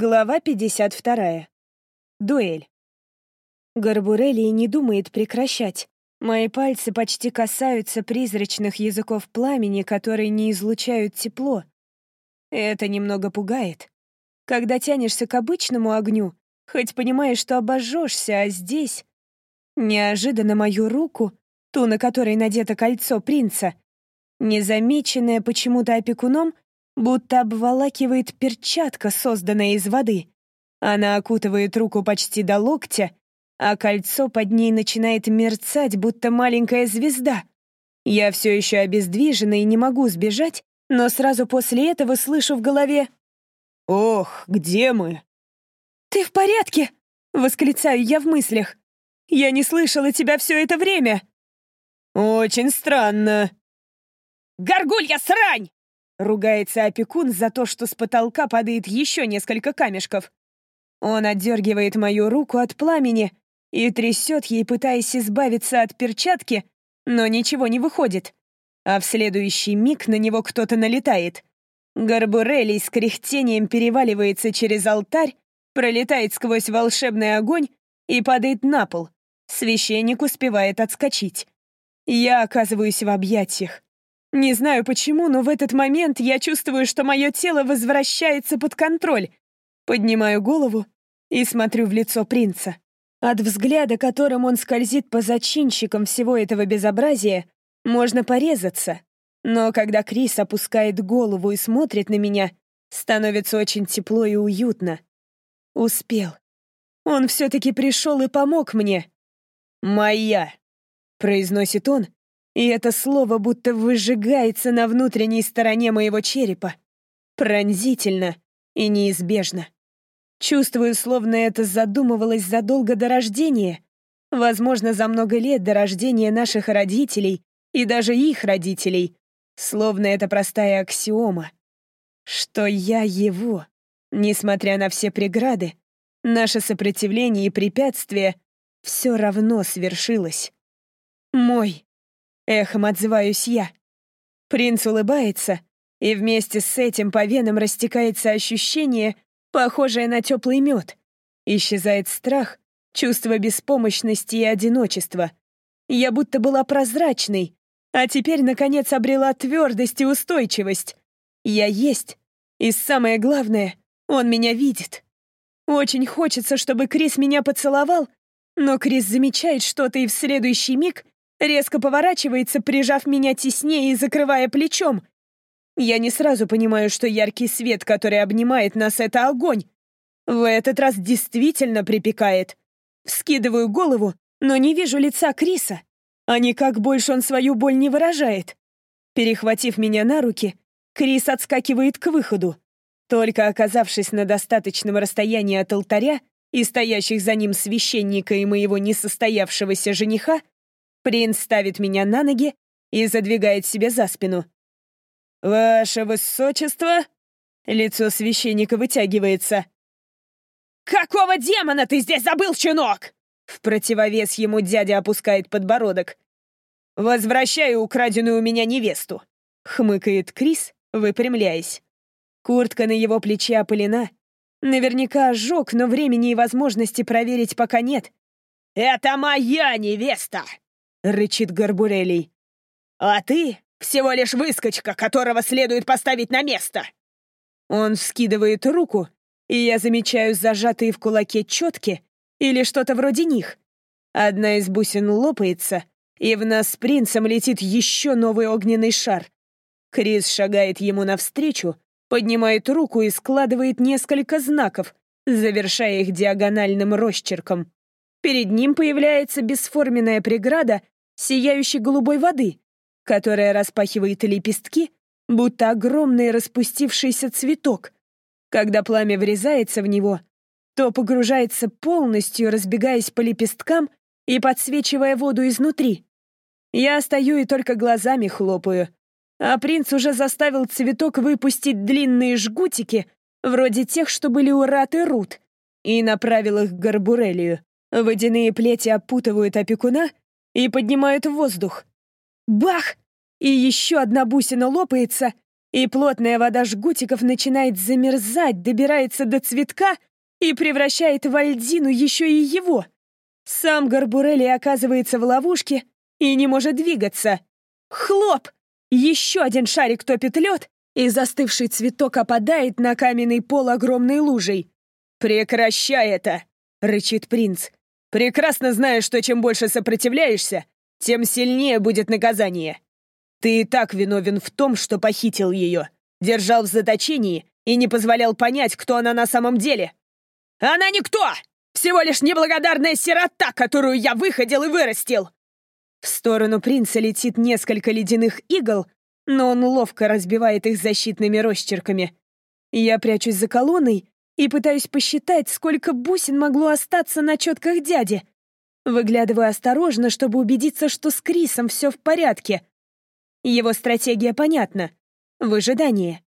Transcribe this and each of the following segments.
Глава 52. Дуэль. Гарбурелли не думает прекращать. Мои пальцы почти касаются призрачных языков пламени, которые не излучают тепло. Это немного пугает. Когда тянешься к обычному огню, хоть понимаешь, что обожжешься, а здесь... Неожиданно мою руку, ту, на которой надето кольцо принца, незамеченная почему-то опекуном, будто обволакивает перчатка, созданная из воды. Она окутывает руку почти до локтя, а кольцо под ней начинает мерцать, будто маленькая звезда. Я все еще обездвижена и не могу сбежать, но сразу после этого слышу в голове «Ох, где мы?» «Ты в порядке?» — восклицаю я в мыслях. «Я не слышала тебя все это время!» «Очень странно!» «Горгулья срань!» Ругается опекун за то, что с потолка падает еще несколько камешков. Он отдергивает мою руку от пламени и трясет ей, пытаясь избавиться от перчатки, но ничего не выходит. А в следующий миг на него кто-то налетает. Гарбурелий с кряхтением переваливается через алтарь, пролетает сквозь волшебный огонь и падает на пол. Священник успевает отскочить. Я оказываюсь в объятиях. Не знаю почему, но в этот момент я чувствую, что мое тело возвращается под контроль. Поднимаю голову и смотрю в лицо принца. От взгляда, которым он скользит по зачинщикам всего этого безобразия, можно порезаться. Но когда Крис опускает голову и смотрит на меня, становится очень тепло и уютно. Успел. Он все-таки пришел и помог мне. «Моя», — произносит он, и это слово будто выжигается на внутренней стороне моего черепа. Пронзительно и неизбежно. Чувствую, словно это задумывалось задолго до рождения. Возможно, за много лет до рождения наших родителей и даже их родителей. Словно это простая аксиома. Что я его, несмотря на все преграды, наше сопротивление и препятствия, все равно свершилось. Мой. Эхом отзываюсь я. Принц улыбается, и вместе с этим по венам растекается ощущение, похожее на теплый мед. Исчезает страх, чувство беспомощности и одиночества. Я будто была прозрачной, а теперь, наконец, обрела твердость и устойчивость. Я есть, и самое главное, он меня видит. Очень хочется, чтобы Крис меня поцеловал, но Крис замечает что-то и в следующий миг Резко поворачивается, прижав меня теснее и закрывая плечом. Я не сразу понимаю, что яркий свет, который обнимает нас, — это огонь. В этот раз действительно припекает. Вскидываю голову, но не вижу лица Криса. А никак больше он свою боль не выражает. Перехватив меня на руки, Крис отскакивает к выходу. Только оказавшись на достаточном расстоянии от алтаря и стоящих за ним священника и моего несостоявшегося жениха, Принц ставит меня на ноги и задвигает себе за спину. «Ваше высочество?» Лицо священника вытягивается. «Какого демона ты здесь забыл, щенок?» В противовес ему дядя опускает подбородок. «Возвращаю украденную у меня невесту», — хмыкает Крис, выпрямляясь. Куртка на его плече опылена. Наверняка ожог, но времени и возможности проверить пока нет. «Это моя невеста!» — рычит Гарбурелий. «А ты всего лишь выскочка, которого следует поставить на место!» Он вскидывает руку, и я замечаю зажатые в кулаке четки или что-то вроде них. Одна из бусин лопается, и в нас с принцем летит еще новый огненный шар. Крис шагает ему навстречу, поднимает руку и складывает несколько знаков, завершая их диагональным росчерком. Перед ним появляется бесформенная преграда сияющей голубой воды, которая распахивает лепестки, будто огромный распустившийся цветок. Когда пламя врезается в него, то погружается полностью, разбегаясь по лепесткам и подсвечивая воду изнутри. Я стою и только глазами хлопаю, а принц уже заставил цветок выпустить длинные жгутики, вроде тех, что были у Рат и Рут, и направил их к Гарбурелию. Водяные плети опутывают опекуна и поднимают в воздух. Бах! И еще одна бусина лопается, и плотная вода жгутиков начинает замерзать, добирается до цветка и превращает в Альдину еще и его. Сам Гарбурелли оказывается в ловушке и не может двигаться. Хлоп! Еще один шарик топит лед, и застывший цветок опадает на каменный пол огромной лужей. «Прекращай это!» — рычит принц. «Прекрасно знаю, что чем больше сопротивляешься, тем сильнее будет наказание. Ты и так виновен в том, что похитил ее, держал в заточении и не позволял понять, кто она на самом деле. Она никто! Всего лишь неблагодарная сирота, которую я выходил и вырастил!» В сторону принца летит несколько ледяных игл, но он ловко разбивает их защитными росчерками. Я прячусь за колонной и пытаюсь посчитать, сколько бусин могло остаться на четках дяди. Выглядываю осторожно, чтобы убедиться, что с Крисом все в порядке. Его стратегия понятна. Выжидание.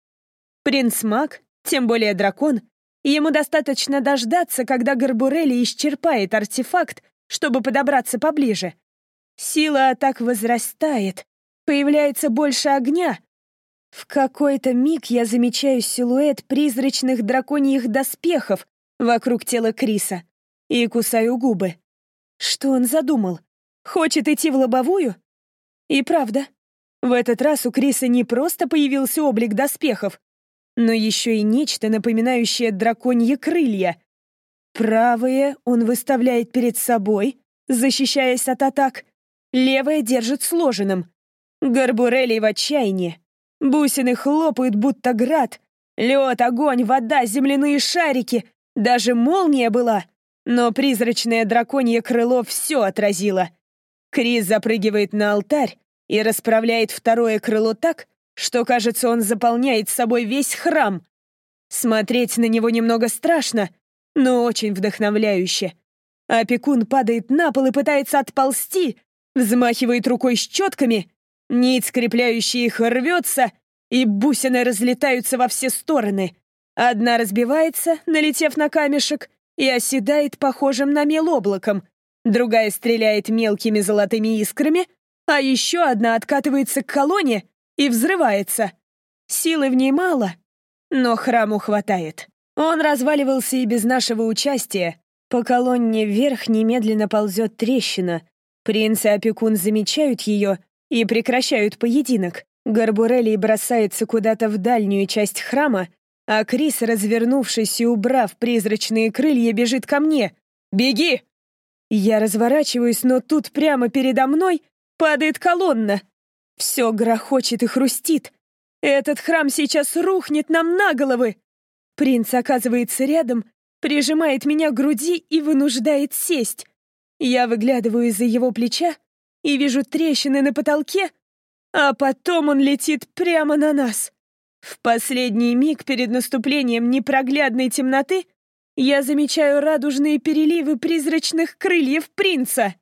Принц маг, тем более дракон, ему достаточно дождаться, когда Гарбурелли исчерпает артефакт, чтобы подобраться поближе. Сила атак возрастает, появляется больше огня. В какой-то миг я замечаю силуэт призрачных драконьих доспехов вокруг тела Криса и кусаю губы. Что он задумал? Хочет идти в лобовую? И правда, в этот раз у Криса не просто появился облик доспехов, но еще и нечто, напоминающее драконьи крылья. Правые он выставляет перед собой, защищаясь от атак, левое держит сложенным. Гарбурелли в отчаянии. Бусины хлопают, будто град. Лед, огонь, вода, земляные шарики. Даже молния была. Но призрачное драконье крыло все отразило. Крис запрыгивает на алтарь и расправляет второе крыло так, что, кажется, он заполняет собой весь храм. Смотреть на него немного страшно, но очень вдохновляюще. Опекун падает на пол и пытается отползти, взмахивает рукой с четками Нить, скрепляющая их, рвется, и бусины разлетаются во все стороны. Одна разбивается, налетев на камешек, и оседает похожим на мел облаком. Другая стреляет мелкими золотыми искрами, а еще одна откатывается к колонне и взрывается. Силы в ней мало, но храму хватает. Он разваливался и без нашего участия. По колонне вверх немедленно ползет трещина. Принц и опекун замечают ее и прекращают поединок. Гарбурелли бросается куда-то в дальнюю часть храма, а Крис, развернувшись и убрав призрачные крылья, бежит ко мне. «Беги!» Я разворачиваюсь, но тут прямо передо мной падает колонна. Все грохочет и хрустит. Этот храм сейчас рухнет нам на головы. Принц оказывается рядом, прижимает меня к груди и вынуждает сесть. Я выглядываю из-за его плеча и вижу трещины на потолке, а потом он летит прямо на нас. В последний миг перед наступлением непроглядной темноты я замечаю радужные переливы призрачных крыльев принца.